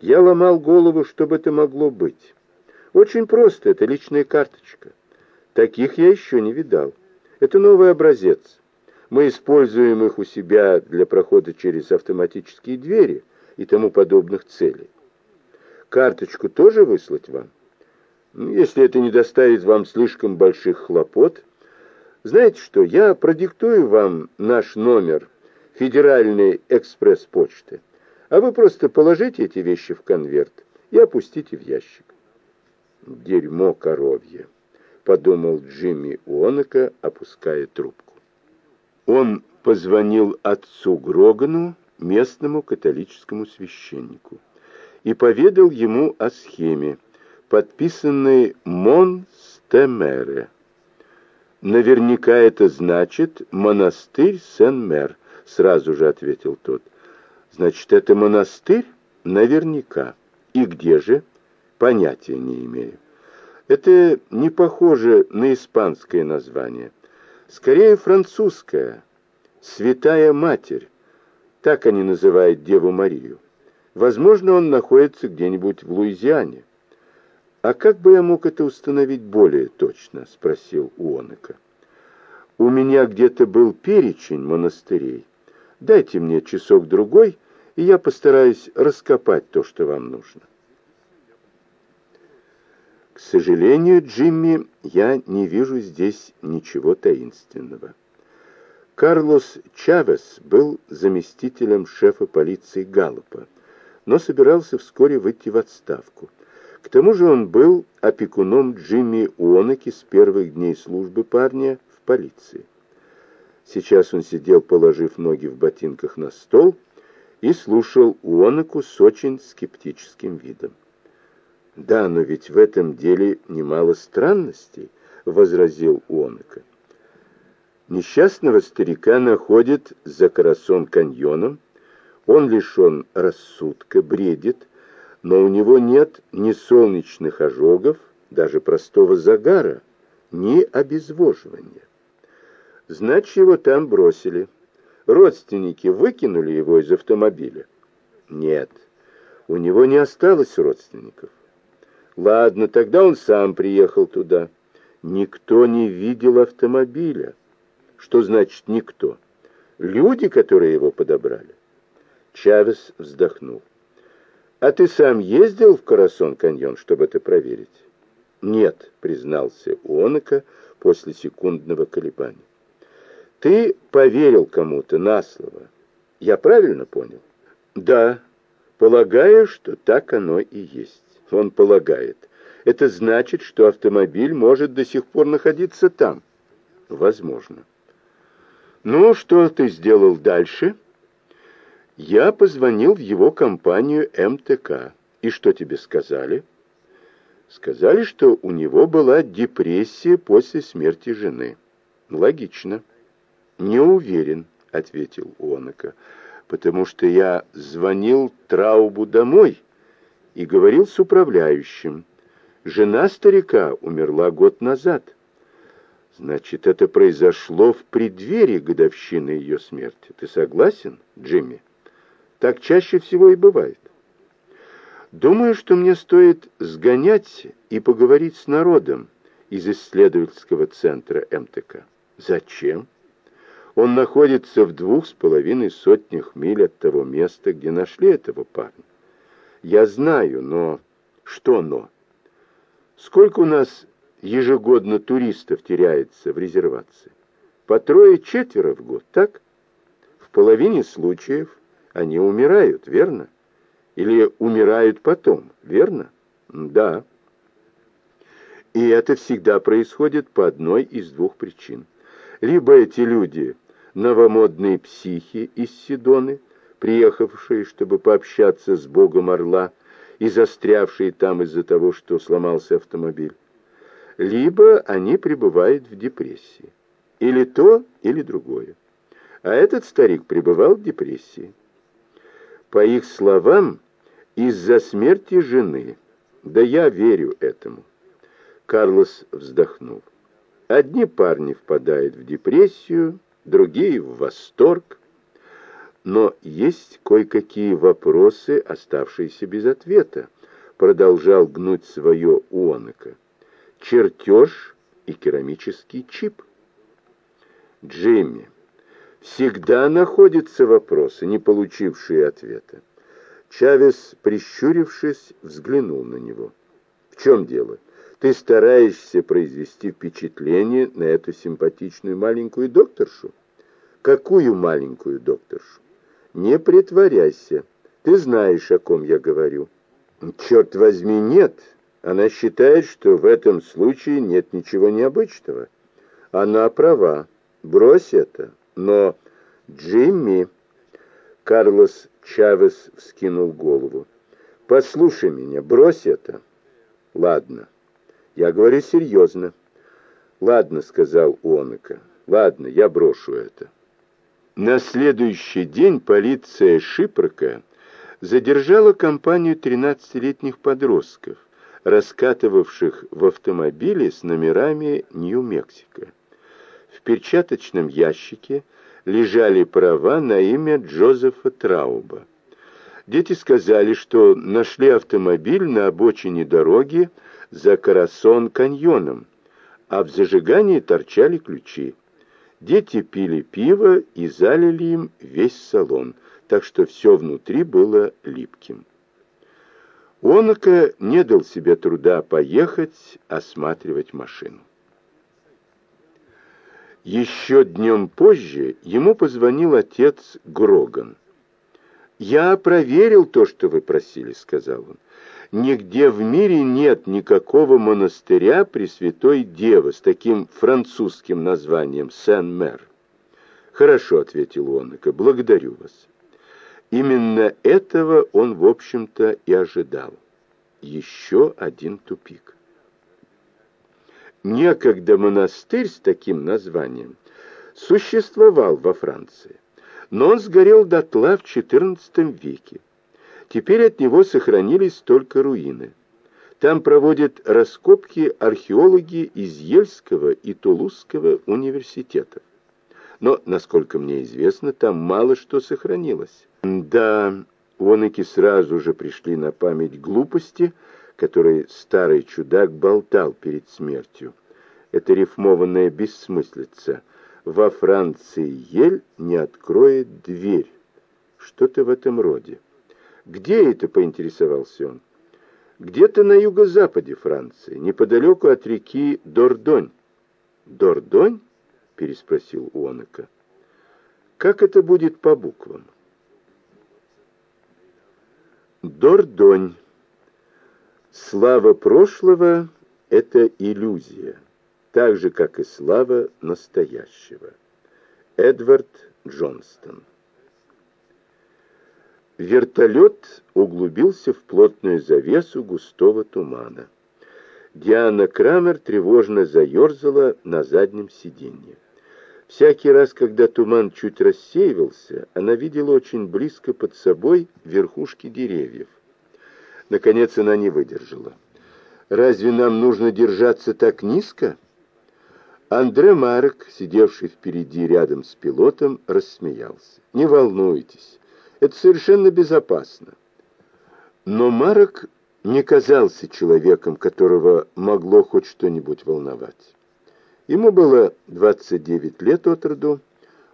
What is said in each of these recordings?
Я ломал голову, что бы это могло быть. Очень просто, это личная карточка. Таких я еще не видал. Это новый образец. Мы используем их у себя для прохода через автоматические двери и тому подобных целей. Карточку тоже выслать вам? Ну, если это не доставит вам слишком больших хлопот. Знаете что, я продиктую вам наш номер федеральной экспресс-почты, а вы просто положите эти вещи в конверт и опустите в ящик. Дерьмо коровье, подумал Джимми Уонака, опуская трубку. Он позвонил отцу Грогану, местному католическому священнику, и поведал ему о схеме, подписанной Монстемере. «Наверняка это значит монастырь Сен-Мер», — сразу же ответил тот. «Значит, это монастырь? Наверняка. И где же? Понятия не имею. Это не похоже на испанское название. Скорее французское. Святая Матерь. Так они называют Деву Марию. Возможно, он находится где-нибудь в Луизиане. «А как бы я мог это установить более точно?» — спросил Уоныка. «У меня где-то был перечень монастырей. Дайте мне часок-другой, и я постараюсь раскопать то, что вам нужно». К сожалению, Джимми, я не вижу здесь ничего таинственного. Карлос Чавес был заместителем шефа полиции Галлопа, но собирался вскоре выйти в отставку. К тому же он был опекуном Джимми Уонаки с первых дней службы парня в полиции. Сейчас он сидел, положив ноги в ботинках на стол, и слушал Уонаку с очень скептическим видом. «Да, но ведь в этом деле немало странностей», — возразил Уонака. Несчастного старика находят за Карасон каньоном, он лишен рассудка, бредит, но у него нет ни солнечных ожогов, даже простого загара, ни обезвоживания. Значит, его там бросили. Родственники выкинули его из автомобиля? Нет, у него не осталось родственников. Ладно, тогда он сам приехал туда. Никто не видел автомобиля. Что значит «никто»? Люди, которые его подобрали. Чавес вздохнул. «А ты сам ездил в Карасон-каньон, чтобы это проверить?» «Нет», — признался Уонака после секундного колебания. «Ты поверил кому-то на слово. Я правильно понял?» «Да, полагаю, что так оно и есть. Он полагает. Это значит, что автомобиль может до сих пор находиться там?» «Возможно». «Ну, что ты сделал дальше?» «Я позвонил в его компанию МТК. И что тебе сказали?» «Сказали, что у него была депрессия после смерти жены». «Логично». «Не уверен», — ответил Онока, «потому что я звонил Траубу домой и говорил с управляющим. Жена старика умерла год назад». Значит, это произошло в преддверии годовщины ее смерти. Ты согласен, Джимми? Так чаще всего и бывает. Думаю, что мне стоит сгонять и поговорить с народом из исследовательского центра МТК. Зачем? Он находится в двух с половиной сотнях миль от того места, где нашли этого парня. Я знаю, но... Что но? Сколько у нас ежегодно туристов теряется в резервации. По трое-четверо в год, так? В половине случаев они умирают, верно? Или умирают потом, верно? Да. И это всегда происходит по одной из двух причин. Либо эти люди новомодные психи из Сидоны, приехавшие, чтобы пообщаться с богом Орла, и застрявшие там из-за того, что сломался автомобиль либо они пребывают в депрессии. Или то, или другое. А этот старик пребывал в депрессии. По их словам, из-за смерти жены. Да я верю этому. Карлос вздохнул. Одни парни впадают в депрессию, другие в восторг. Но есть кое-какие вопросы, оставшиеся без ответа, продолжал гнуть свое Уонака. Чертеж и керамический чип. Джимми, всегда находятся вопросы, не получившие ответа. Чавес, прищурившись, взглянул на него. «В чем дело? Ты стараешься произвести впечатление на эту симпатичную маленькую докторшу?» «Какую маленькую докторшу?» «Не притворяйся. Ты знаешь, о ком я говорю». «Черт возьми, нет. Она считает, что в этом случае нет ничего необычного. Она права. Брось это. Но Джимми...» Карлос Чавес вскинул голову. «Послушай меня, брось это». «Ладно. Я говорю серьезно». «Ладно», — сказал Уонака. «Ладно, я брошу это». На следующий день полиция Шипрока задержала компанию 13-летних подростков, раскатывавших в автомобиле с номерами Нью-Мексико. В перчаточном ящике лежали права на имя Джозефа Трауба. Дети сказали, что нашли автомобиль на обочине дороги за Карасон-каньоном, а в зажигании торчали ключи. Дети пили пиво и залили им весь салон, так что все внутри было липким. Онока не дал себе труда поехать осматривать машину. Еще днем позже ему позвонил отец Гроган. «Я проверил то, что вы просили», — сказал он. «Нигде в мире нет никакого монастыря Пресвятой Девы с таким французским названием Сен-Мэр». «Хорошо», — ответил Онока, — «благодарю вас». Именно этого он, в общем-то, и ожидал. Еще один тупик. Некогда монастырь с таким названием существовал во Франции, но он сгорел дотла в XIV веке. Теперь от него сохранились только руины. Там проводят раскопки археологи из Ельского и Тулузского университетов. Но, насколько мне известно, там мало что сохранилось. Да, Оныки сразу же пришли на память глупости, которые старый чудак болтал перед смертью. Это рифмованная бессмыслица. Во Франции ель не откроет дверь. Что-то в этом роде. Где это, поинтересовался он? Где-то на юго-западе Франции, неподалеку от реки Дордонь. Дордонь? переспросил Уонака. Как это будет по буквам? Дордонь. Слава прошлого — это иллюзия, так же, как и слава настоящего. Эдвард Джонстон. Вертолет углубился в плотную завесу густого тумана. Диана Крамер тревожно заерзала на заднем сиденье. Всякий раз, когда туман чуть рассеивался, она видела очень близко под собой верхушки деревьев. Наконец она не выдержала. «Разве нам нужно держаться так низко?» Андре Марк, сидевший впереди рядом с пилотом, рассмеялся. «Не волнуйтесь, это совершенно безопасно». Но Марк не казался человеком, которого могло хоть что-нибудь волновать. Ему было 29 лет от роду,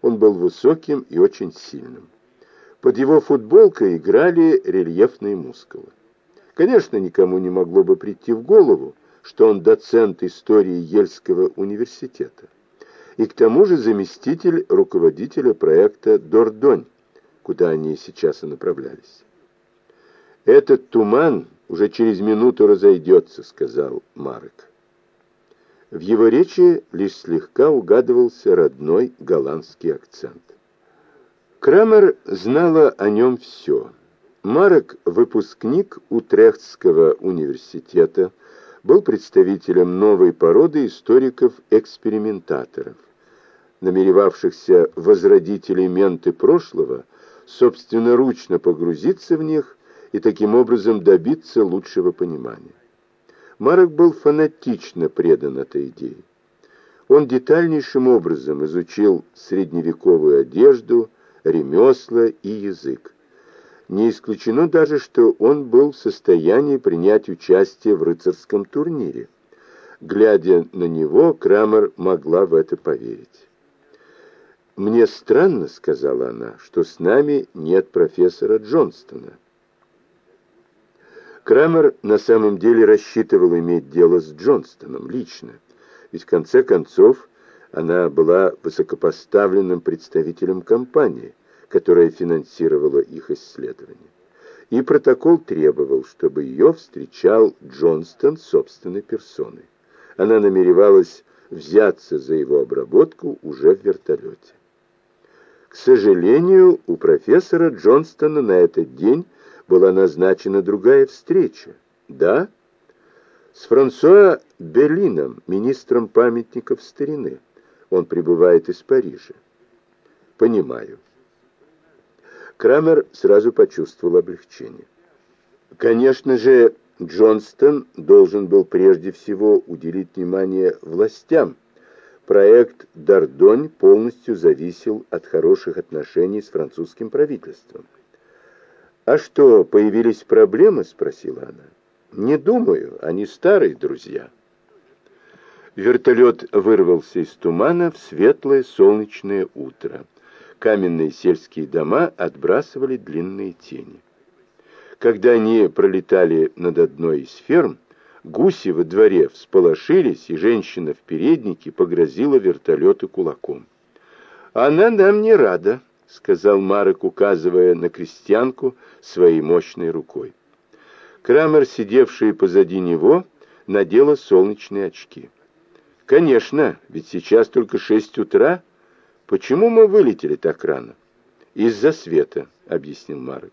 он был высоким и очень сильным. Под его футболкой играли рельефные мускулы. Конечно, никому не могло бы прийти в голову, что он доцент истории Ельского университета. И к тому же заместитель руководителя проекта «Дордонь», куда они сейчас и направлялись. «Этот туман уже через минуту разойдется», — сказал Марек. В его речи лишь слегка угадывался родной голландский акцент. Крамер знала о нем все — Марек, выпускник Утрехтского университета, был представителем новой породы историков-экспериментаторов, намеревавшихся возродить элементы прошлого, собственноручно погрузиться в них и таким образом добиться лучшего понимания. Марек был фанатично предан этой идее. Он детальнейшим образом изучил средневековую одежду, ремесла и язык. Не исключено даже, что он был в состоянии принять участие в рыцарском турнире. Глядя на него, Крамер могла в это поверить. «Мне странно, — сказала она, — что с нами нет профессора Джонстона». Крамер на самом деле рассчитывал иметь дело с Джонстоном лично, ведь в конце концов она была высокопоставленным представителем компании, которая финансировала их исследования. И протокол требовал, чтобы ее встречал Джонстон собственной персоной. Она намеревалась взяться за его обработку уже в вертолете. К сожалению, у профессора Джонстона на этот день была назначена другая встреча. Да? С Франсуа Берлином, министром памятников старины. Он прибывает из Парижа. Понимаю. Крамер сразу почувствовал облегчение. Конечно же, Джонстон должен был прежде всего уделить внимание властям. Проект «Дардонь» полностью зависел от хороших отношений с французским правительством. «А что, появились проблемы?» — спросила она. «Не думаю, они старые друзья». Вертолет вырвался из тумана в светлое солнечное утро. Каменные сельские дома отбрасывали длинные тени. Когда они пролетали над одной из ферм, гуси во дворе всполошились, и женщина в переднике погрозила вертолету кулаком. «Она нам не рада», — сказал Марек, указывая на крестьянку своей мощной рукой. Крамер, сидевший позади него, надела солнечные очки. «Конечно, ведь сейчас только шесть утра. Почему мы вылетели так рано?» «Из-за света», — объяснил Марек.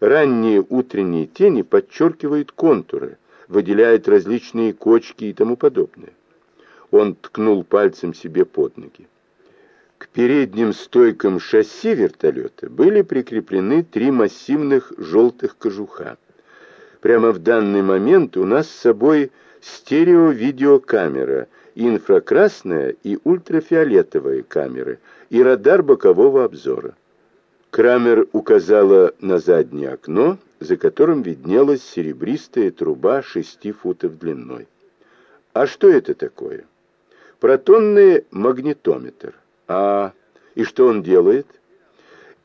«Ранние утренние тени подчеркивают контуры, выделяют различные кочки и тому подобное». Он ткнул пальцем себе под ноги. К передним стойкам шасси вертолета были прикреплены три массивных желтых кожуха. Прямо в данный момент у нас с собой стерео-видеокамера — инфракрасная и ультрафиолетовые камеры и радар бокового обзора. Крамер указала на заднее окно, за которым виднелась серебристая труба шести футов длиной. А что это такое? Протонный магнитометр. А и что он делает?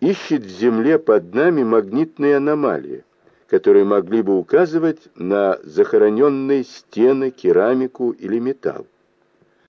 Ищет в земле под нами магнитные аномалии, которые могли бы указывать на захороненные стены, керамику или металл.